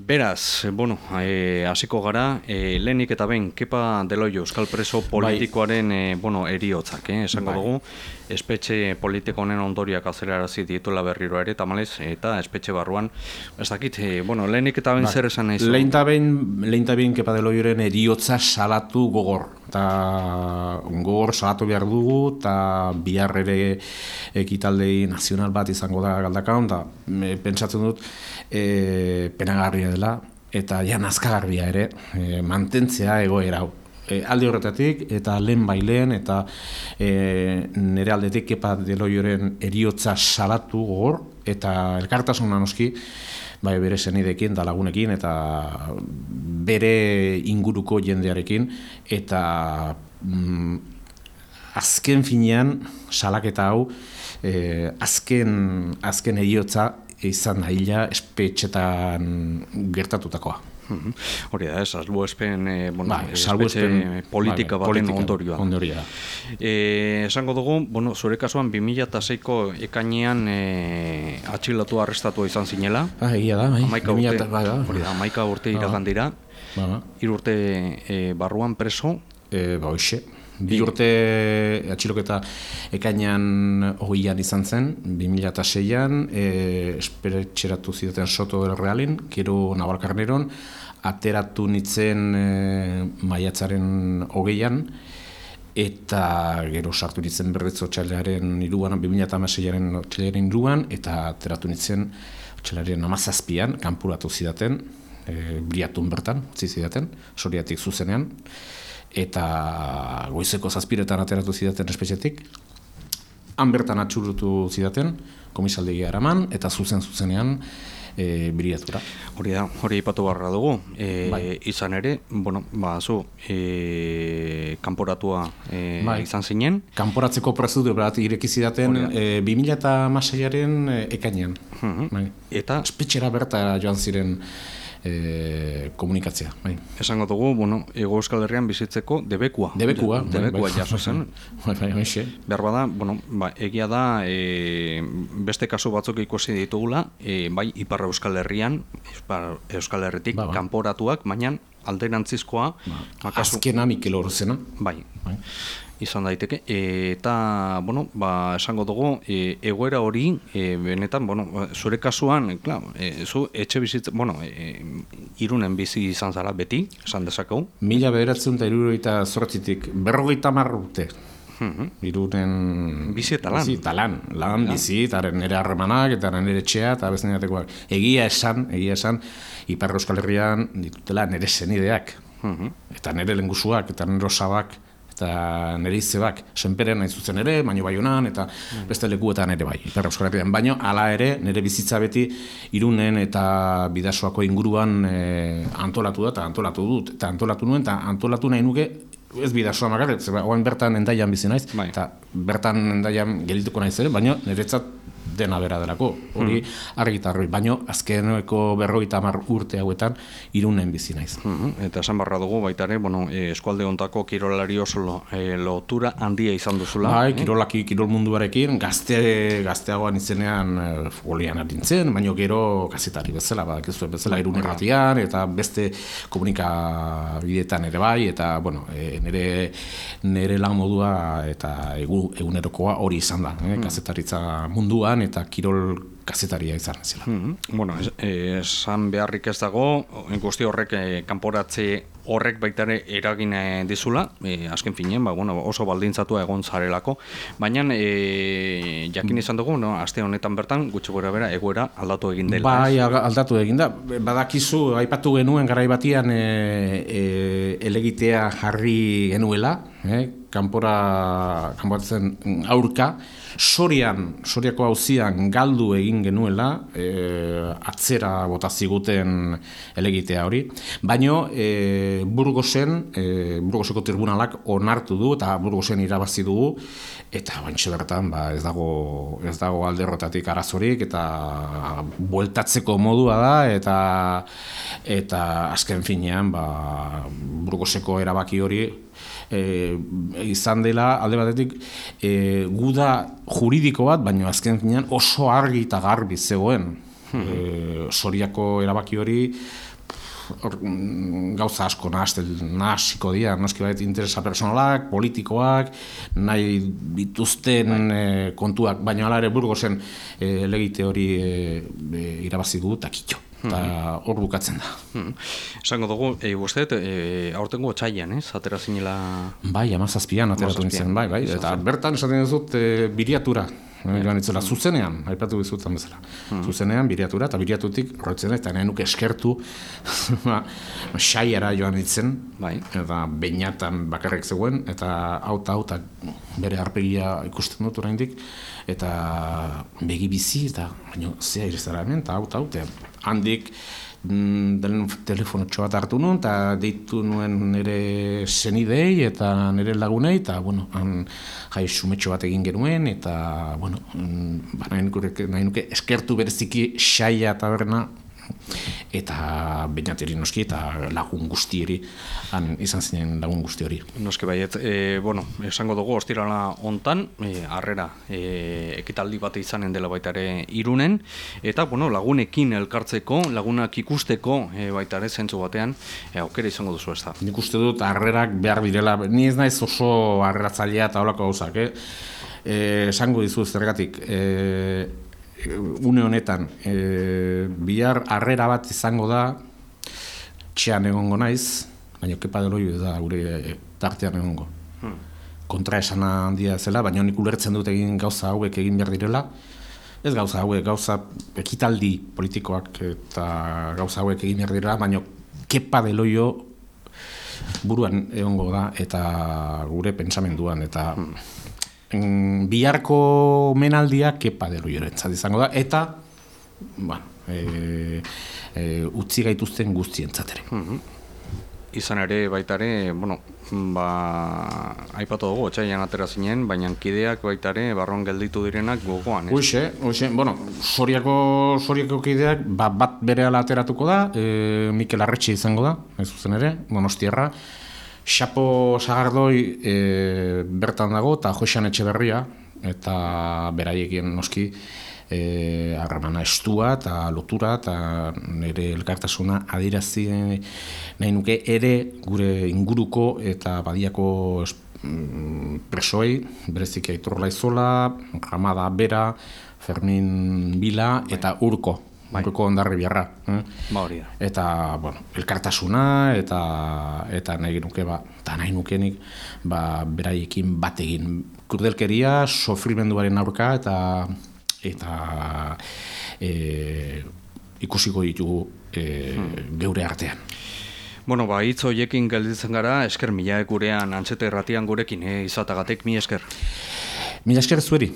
Beraz, bueno, eh, hasiko gara, eh, lehenik eta ben, kepa deloio euskal preso politikoaren eh, bueno, eriotzak, eh, esango Bai. dugu, espetxe politiko honen ondoriak azelarazi dituela berriro ere, tamalez, eta espetxe barruan, ez dakit, eh, bueno, lehenik eta ben zer esan nahi zu? Lehin eta lehin eta behin kepa deloioren eriotza salatu gogor. Eta gogor salatu behar dugu, eta bihar ere ekitaldei nazional bat izango da galdakaon, eta e, pentsatzen dut e, penagarria dela, eta ja nazkagarria ere, e, mantentzea egoera hau. E, alde horretatik, eta lehen baileen, eta e, nire aldetik kepa deloioren eriotza salatu gogor, eta elkartasuna noski, bai bere senidekin eta lagunekin eta bere inguruko jendearekin eta mm, azken finean salaketa hau eh, azken azken eriotza izan da hila espetxetan gertatutakoa. Mhm. Hori da, salbuespen, eh, bueno, Bai, espetxe salbuespen- politika bai, baten politika, ondorioa. ondorioa. Eh, esango dugu, bueno, zure kasuan 2006ko ekainean eh, atxilotu arrestatua izan zinela. Ah, egia da, bai. Amaika 2000 urte, eta- bai, bai. hori da, amaika urte iragan dira, Ba, ba. hiru urte eh, barruan preso, E, ba, hoxe. Bi urte atxiloketa ekainan hogeian izan zen, 2006an, e, esperetxeratu zidaten soto del realin, gero Nabalkarneron, ateratu nitzen e, maiatzaren hogeian, eta gero sartu nitzen berriz otxailaren iruan, 2006aren otxailaren iruan, eta ateratu nitzen otxailaren amazazpian, kanpuratu zidaten, e, briatun bertan, utzi zidaten, soriatik zuzenean, eta goizeko zazpiretan ateratu zidaten espetxetik, han bertan atxurutu zidaten, komisaldegia eraman, eta zuzen zuzenean e, biriatura. hori da, hori ipatu barra dugu. E, Bai. Izan ere, bueno, ba, zu, e, kanporatua e, Bai. izan zinen, Kanporatzeko prozedur bat ireki zidaten e, 2006aren e, ekainean. Mhm. Bai. eta Espetxera berta joan ziren e, komunikatzea. Bai. esango dugu, bueno, Ego Euskal Herrian bizitzeko debekua. Debekua. bai, Debekua bai. jaso zen. Bai, bai, hoxe. Behar bada, bueno, ba, egia da, e, beste kasu batzuk ikusi ditugula, e, bai, Ipar Euskal Herrian, Ipar Euskal Herritik, Ba, ba. kanporatuak, baina alderantzizkoa, ba, kasu, Azkena Mikel Orozena. bai, Bai. izan daiteke, e, eta, bueno, ba, esango dugu, e, egoera hori, e, benetan, bueno, zure kasuan, klar, e, zu etxe bizitza, bueno, e, irunen bizi izan zara beti, esan dezakegu, Mila bederatzen eta irurogeita zortzitik, berrogeita hamar Mhm. Irunen... Bizi eta lan. Bizi eta lan. Lan, bizi, eta nire harremanak, eta nire etxea, eta beste niretekoak. Egia esan, egia esan, Ipar Euskal Herrian ditutela nire senideak. Mhm. Eta nire lengusuak, eta nire osabak, eta nire izebak. Senperen nahi zuzen ere, baino baionan, eta beste lekuetan ere bai. Ipar Euskal Herrian. Baino, hala ere, nire bizitza beti irunen eta bidasoako inguruan e, antolatu da, eta antolatu dut. Eta antolatu nuen, eta antolatu nahi nuke, ez bidasoa makarret, zeba, oain bertan endaian bizi naiz, Bai. eta bertan endaian gelituko naiz ere, baina niretzat dena bera delako, hori argi eta argi, baina azkeneko berrogeita hamar urte hauetan irunen bizi naiz. Mhm, Eta esan barra dugu baita ere, bueno, e, eskualde hontako kirolari oso lo, e, lotura handia izan duzula. Bai, kirolaki, kirol munduarekin, gazte, gazteagoan izenean e, futbolian nintzen, baina gero kazetari bezala, bak ez bezala irun erratian, eta beste komunikabideetan ere bai, eta, bueno, e, nire, nire lan modua eta egu, egunerokoa hori izan da, eh, kazetaritza munduan, eta kirol kazetaria izan zela. Mhm. Bueno, es- eh, esan beharrik ez dago, guzti horrek eh, kanporatze horrek baita ere eragin eh, dizula, eh, azken finean, ba, bueno, oso baldintzatua egon zarelako, baina eh, jakin izan dugu, no, aste honetan bertan, gutxi gora bera, egoera aldatu egin dela. Bai, aldatu egin da. Badakizu, aipatu genuen garai batian e, e, elegitea jarri genuela, eh? Kanpora, kanporatzen aurka, Sorian, Soriako auzian galdu egin genuela, e, atzera bota ziguten elegitea hori, baino e, Burgosen, e, Burgoseko tribunalak onartu du eta Burgosen irabazi dugu. Eta bantxe bertan ba, ez dago ez dago alderrotatik arazorik eta bueltatzeko modua da eta eta azken finean ba, Burgoseko erabaki hori e, izan dela alde batetik e, guda juridiko bat, baino azken finean oso argi eta garbi zegoen. E, Soriako erabaki hori hor, mm, gauza asko nahaztel, nahaziko dira, noski bait interesa personalak, politikoak, nahi dituzten eh, kontuak, baina hala ere burgozen e, legite hori e, e, irabazi du takitxo. Eta hor bukatzen da. Hmm. Esango dugu, e, uste, e, aurtengo txaian, ez? Atera zinela... Bai, amazazpian ateratu nintzen, bai, bai. Eta bertan esaten dizut e, biriatura. E, joan itzela, zuzenean, aipatu dizutan bezala. Zuzenean, biriatura, eta biriatutik horretzen eta nahi nuke eskertu ba, saiara joan itzen, Bai. eta beinatan bakarrik zegoen, eta hau eta bere arpegia ikusten dut oraindik eta begi bizi, eta baina zea irezara hemen, eta hau eta hau, eta handik mm, den telefonotxo bat hartu nuen, eta deitu nuen nire senidei eta nire lagunei, eta, bueno, han jai sumetxo bat egin genuen, eta, bueno, mm, ba, nahi, nuke, nahi nuke eskertu bereziki saia taberna, eta bainateri noski eta lagun guztieri han izan zinen lagun guzti hori. Noski baiet, e, bueno, esango dugu ostirala hontan, e, harrera e, ekitaldi bat izanen dela baita ere irunen, eta bueno, lagunekin elkartzeko, lagunak ikusteko e, baita ere zentzu batean, e, aukera izango duzu ez da. Nik uste dut harrerak behar direla, ni ez naiz oso harreratzailea eta holako gauzak, eh? Eh, esango dizu zergatik, eh, une honetan, eh, bihar harrera bat izango da, txean egongo naiz, baina kepa deloi da gure tartean egongo. Kontra esana handia zela, baina nik ulertzen dut egin gauza hauek egin behar direla, ez gauza hauek, gauza ekitaldi politikoak eta gauza hauek egin behar direla, baina kepa deloio buruan egongo da eta gure pentsamenduan eta mm, biharko menaldia kepa deloiorentzat izango da eta bueno, e, e, utzi gaituzten guztientzat ere. Izan ere baita ere, bueno, ba, aipatu dugu, otxaian atera zinen, baina kideak baita ere barron gelditu direnak gogoan? Hoxe, hoxe, bueno, Soriako, Soriako kideak ba, bat bere ateratuko da, e, Mikel Arretxe izango da, ez zuzen ere, Donostiarra, Xapo Sagardoi e, bertan dago, eta Josean Etxeberria, eta beraiekin noski e, harremana estua eta lotura eta nire elkartasuna adirazi nahi nuke ere gure inguruko eta badiako mm, presoei, bereziki Aitor Laizola, Ramada Bera, Fermin Bila eta Urko, Urko ondarri biarra. Eh? Ba hori da. Eta, bueno, elkartasuna eta eta nahi nuke ba, eta nahi nukenik ba, beraiekin bat egin. Kurdelkeria, sofrimenduaren aurka eta eta e, ikusiko ditugu e, geure artean. Bueno, ba, hitz hoiekin gelditzen gara, esker mila gurean, antxete erratian gurekin, eh, izatagatek, mi esker. Mila esker zueri,